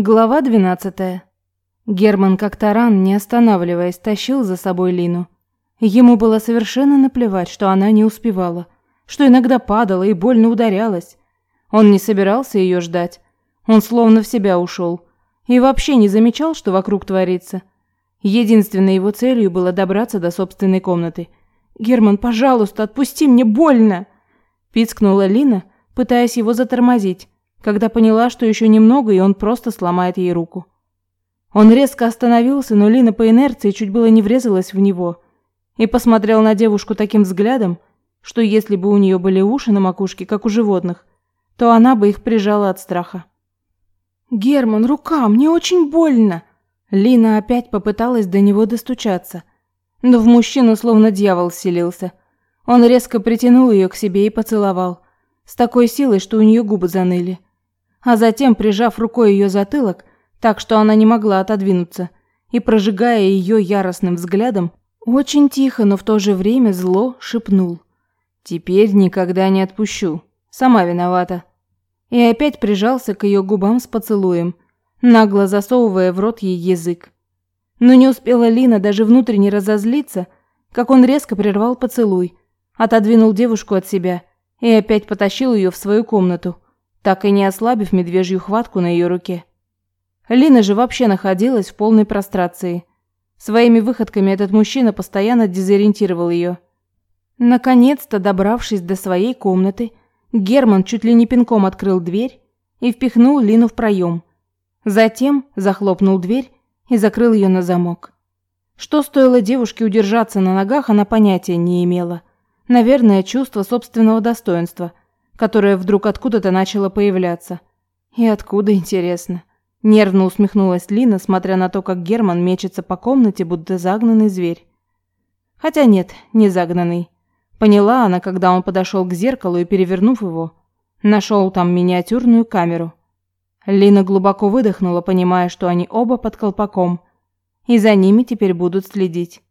Глава 12. Герман как таран, не останавливаясь, тащил за собой Лину. Ему было совершенно наплевать, что она не успевала, что иногда падала и больно ударялась. Он не собирался ее ждать. Он словно в себя ушел и вообще не замечал, что вокруг творится. Единственной его целью было добраться до собственной комнаты. «Герман, пожалуйста, отпусти, мне больно!» Пискнула Лина, пытаясь его затормозить когда поняла, что еще немного, и он просто сломает ей руку. Он резко остановился, но Лина по инерции чуть было не врезалась в него и посмотрел на девушку таким взглядом, что если бы у нее были уши на макушке, как у животных, то она бы их прижала от страха. «Герман, рука, мне очень больно!» Лина опять попыталась до него достучаться, но в мужчину словно дьявол селился. Он резко притянул ее к себе и поцеловал, с такой силой, что у нее губы заныли а затем, прижав рукой ее затылок, так что она не могла отодвинуться, и прожигая ее яростным взглядом, очень тихо, но в то же время зло шепнул: "Теперь никогда не отпущу. Сама виновата". И опять прижался к ее губам с поцелуем, нагло засовывая в рот ей язык. Но не успела Лина даже внутренне разозлиться, как он резко прервал поцелуй, отодвинул девушку от себя и опять потащил ее в свою комнату так и не ослабив медвежью хватку на ее руке. Лина же вообще находилась в полной прострации. Своими выходками этот мужчина постоянно дезориентировал ее. Наконец-то, добравшись до своей комнаты, Герман чуть ли не пинком открыл дверь и впихнул Лину в проем. Затем захлопнул дверь и закрыл ее на замок. Что стоило девушке удержаться на ногах, она понятия не имела. Наверное, чувство собственного достоинства – которое вдруг откуда-то начало появляться. И откуда, интересно? Нервно усмехнулась Лина, смотря на то, как Герман мечется по комнате, будто загнанный зверь. Хотя нет, не загнанный. Поняла она, когда он подошел к зеркалу и, перевернув его, нашел там миниатюрную камеру. Лина глубоко выдохнула, понимая, что они оба под колпаком, и за ними теперь будут следить.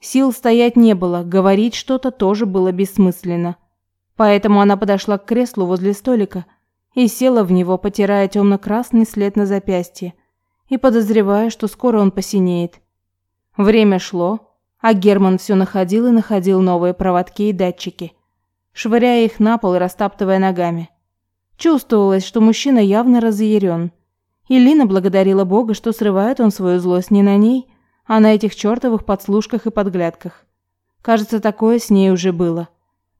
Сил стоять не было, говорить что-то тоже было бессмысленно. Поэтому она подошла к креслу возле столика и села в него, потирая темно-красный след на запястье и подозревая, что скоро он посинеет. Время шло, а Герман все находил и находил новые проводки и датчики, швыряя их на пол и растаптывая ногами. Чувствовалось, что мужчина явно разъярен. И Лина благодарила Бога, что срывает он свою злость не на ней, а на этих чертовых подслушках и подглядках. Кажется, такое с ней уже было.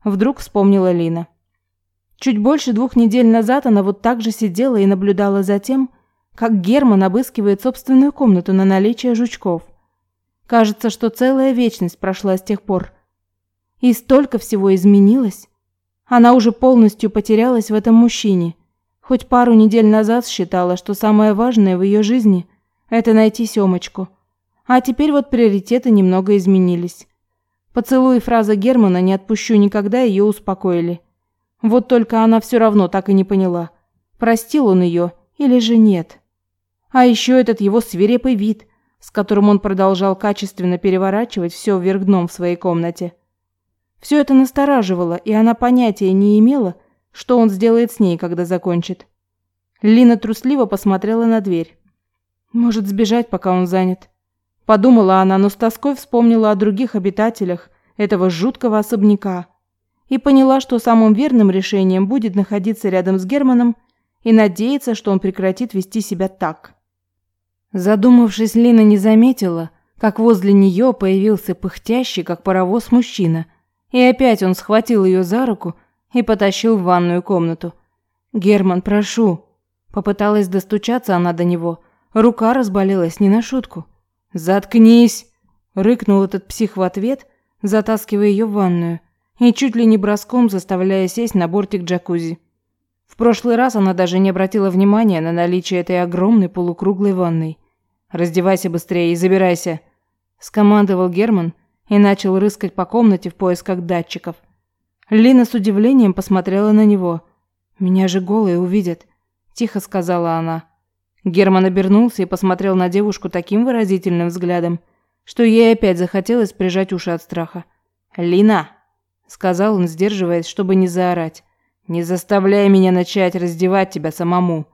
Вдруг вспомнила Лина. Чуть больше двух недель назад она вот так же сидела и наблюдала за тем, как Герман обыскивает собственную комнату на наличие жучков. Кажется, что целая вечность прошла с тех пор. И столько всего изменилось. Она уже полностью потерялась в этом мужчине. Хоть пару недель назад считала, что самое важное в ее жизни – это найти Семочку. А теперь вот приоритеты немного изменились. Поцелуй и фраза Германа «не отпущу никогда» ее успокоили. Вот только она все равно так и не поняла, простил он ее или же нет. А еще этот его свирепый вид, с которым он продолжал качественно переворачивать все вверх дном в своей комнате. Все это настораживало, и она понятия не имела, что он сделает с ней, когда закончит. Лина трусливо посмотрела на дверь. Может сбежать, пока он занят. Подумала она, но с тоской вспомнила о других обитателях этого жуткого особняка и поняла, что самым верным решением будет находиться рядом с Германом и надеяться, что он прекратит вести себя так. Задумавшись, Лина не заметила, как возле нее появился пыхтящий, как паровоз, мужчина, и опять он схватил ее за руку и потащил в ванную комнату. «Герман, прошу!» Попыталась достучаться она до него. Рука разболелась не на шутку. «Заткнись!» – рыкнул этот псих в ответ, затаскивая ее в ванную и чуть ли не броском заставляя сесть на бортик джакузи. В прошлый раз она даже не обратила внимания на наличие этой огромной полукруглой ванной. «Раздевайся быстрее и забирайся!» – скомандовал Герман и начал рыскать по комнате в поисках датчиков. Лина с удивлением посмотрела на него. «Меня же голые увидят», – тихо сказала она. Герман обернулся и посмотрел на девушку таким выразительным взглядом, что ей опять захотелось прижать уши от страха. «Лина!» – сказал он, сдерживаясь, чтобы не заорать. «Не заставляй меня начать раздевать тебя самому.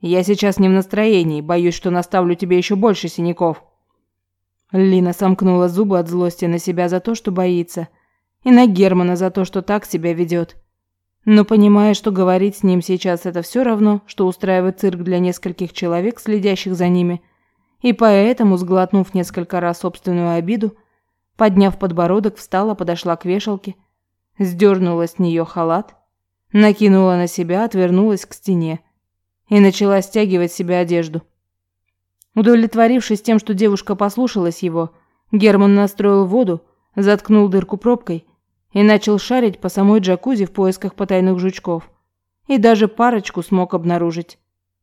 Я сейчас не в настроении, боюсь, что наставлю тебе еще больше синяков». Лина сомкнула зубы от злости на себя за то, что боится, и на Германа за то, что так себя ведет. Но понимая, что говорить с ним сейчас это все равно, что устраивать цирк для нескольких человек, следящих за ними, и поэтому, сглотнув несколько раз собственную обиду, подняв подбородок, встала, подошла к вешалке, сдернула с нее халат, накинула на себя, отвернулась к стене и начала стягивать себе одежду. Удовлетворившись тем, что девушка послушалась его, Герман настроил воду, заткнул дырку пробкой и начал шарить по самой джакузи в поисках потайных жучков. И даже парочку смог обнаружить.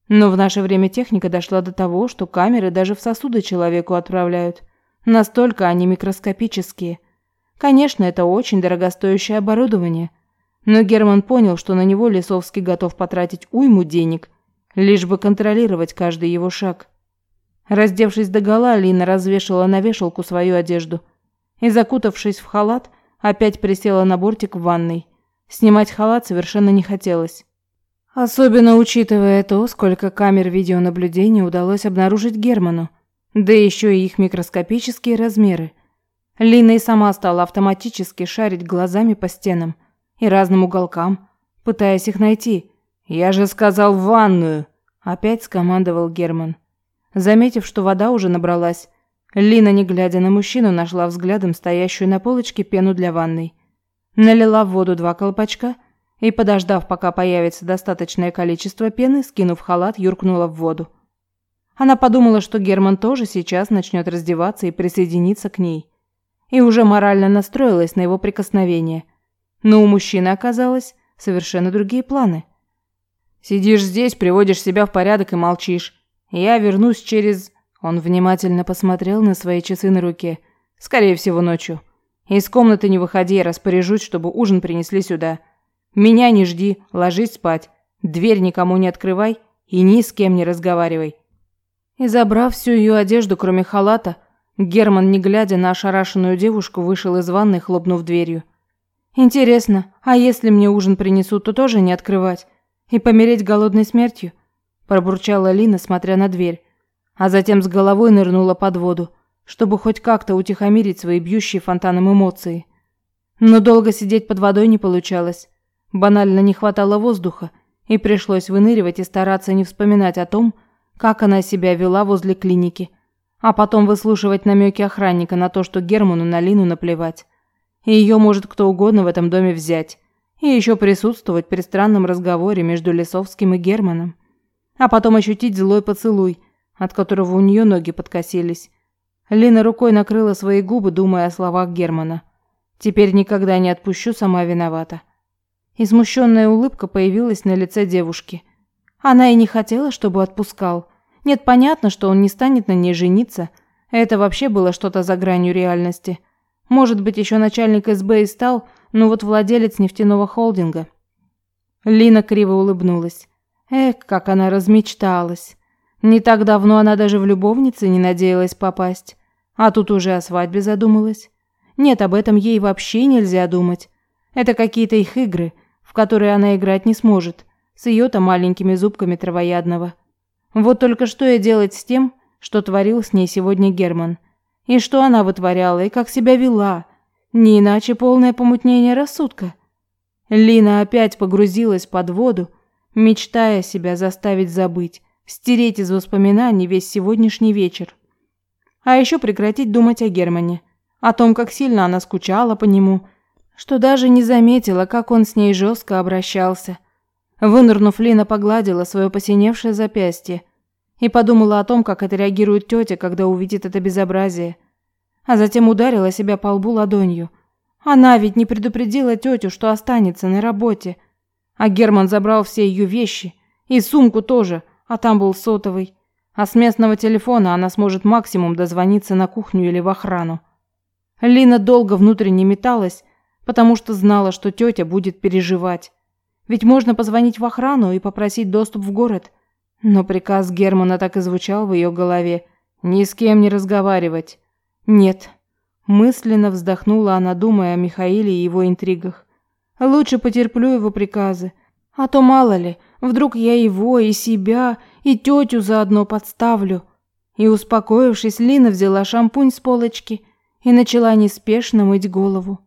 Но в наше время техника дошла до того, что камеры даже в сосуды человеку отправляют. Настолько они микроскопические. Конечно, это очень дорогостоящее оборудование. Но Герман понял, что на него Лисовский готов потратить уйму денег, лишь бы контролировать каждый его шаг. Раздевшись догола, Лина развешала на вешалку свою одежду и, закутавшись в халат, опять присела на бортик в ванной. Снимать халат совершенно не хотелось. Особенно учитывая то, сколько камер видеонаблюдения удалось обнаружить Герману, да еще и их микроскопические размеры. Лина и сама стала автоматически шарить глазами по стенам и разным уголкам, пытаясь их найти. «Я же сказал в ванную!» – опять скомандовал Герман. Заметив, что вода уже набралась, Лина, не глядя на мужчину, нашла взглядом стоящую на полочке пену для ванной. Налила в воду два колпачка и, подождав, пока появится достаточное количество пены, скинув халат, юркнула в воду. Она подумала, что Герман тоже сейчас начнет раздеваться и присоединиться к ней. И уже морально настроилась на его прикосновение. Но у мужчины оказалось совершенно другие планы. «Сидишь здесь, приводишь себя в порядок и молчишь. Я вернусь через...» Он внимательно посмотрел на свои часы на руке. «Скорее всего, ночью. Из комнаты не выходи, я распоряжусь, чтобы ужин принесли сюда. Меня не жди, ложись спать. Дверь никому не открывай и ни с кем не разговаривай». И забрав всю ее одежду, кроме халата, Герман, не глядя на ошарашенную девушку, вышел из ванной, хлопнув дверью. «Интересно, а если мне ужин принесут, то тоже не открывать? И помереть голодной смертью?» Пробурчала Лина, смотря на дверь а затем с головой нырнула под воду, чтобы хоть как-то утихомирить свои бьющие фонтаном эмоции. Но долго сидеть под водой не получалось. Банально не хватало воздуха, и пришлось выныривать и стараться не вспоминать о том, как она себя вела возле клиники, а потом выслушивать намеки охранника на то, что Герману на Лину наплевать. И ее может кто угодно в этом доме взять. И еще присутствовать при странном разговоре между Лесовским и Германом. А потом ощутить злой поцелуй – от которого у нее ноги подкосились. Лина рукой накрыла свои губы, думая о словах Германа. «Теперь никогда не отпущу, сама виновата». И смущенная улыбка появилась на лице девушки. Она и не хотела, чтобы отпускал. Нет, понятно, что он не станет на ней жениться. Это вообще было что-то за гранью реальности. Может быть, еще начальник СБ и стал, но вот владелец нефтяного холдинга. Лина криво улыбнулась. Эх, как она размечталась. Не так давно она даже в любовнице не надеялась попасть, а тут уже о свадьбе задумалась. Нет, об этом ей вообще нельзя думать. Это какие-то их игры, в которые она играть не сможет, с ее-то маленькими зубками травоядного. Вот только что ей делать с тем, что творил с ней сегодня Герман? И что она вытворяла, и как себя вела? Не иначе полное помутнение рассудка. Лина опять погрузилась под воду, мечтая себя заставить забыть, Стереть из воспоминаний весь сегодняшний вечер. А еще прекратить думать о Германе. О том, как сильно она скучала по нему. Что даже не заметила, как он с ней жестко обращался. Вынырнув, Лина погладила свое посиневшее запястье. И подумала о том, как это реагирует тетя, когда увидит это безобразие. А затем ударила себя по лбу ладонью. Она ведь не предупредила тетю, что останется на работе. А Герман забрал все ее вещи. И сумку тоже – а там был сотовый. А с местного телефона она сможет максимум дозвониться на кухню или в охрану. Лина долго внутренне металась, потому что знала, что тетя будет переживать. Ведь можно позвонить в охрану и попросить доступ в город. Но приказ Германа так и звучал в ее голове. Ни с кем не разговаривать. Нет. Мысленно вздохнула она, думая о Михаиле и его интригах. Лучше потерплю его приказы. А то мало ли, Вдруг я его и себя, И тетю заодно подставлю. И успокоившись, Лина взяла шампунь с полочки и начала неспешно мыть голову.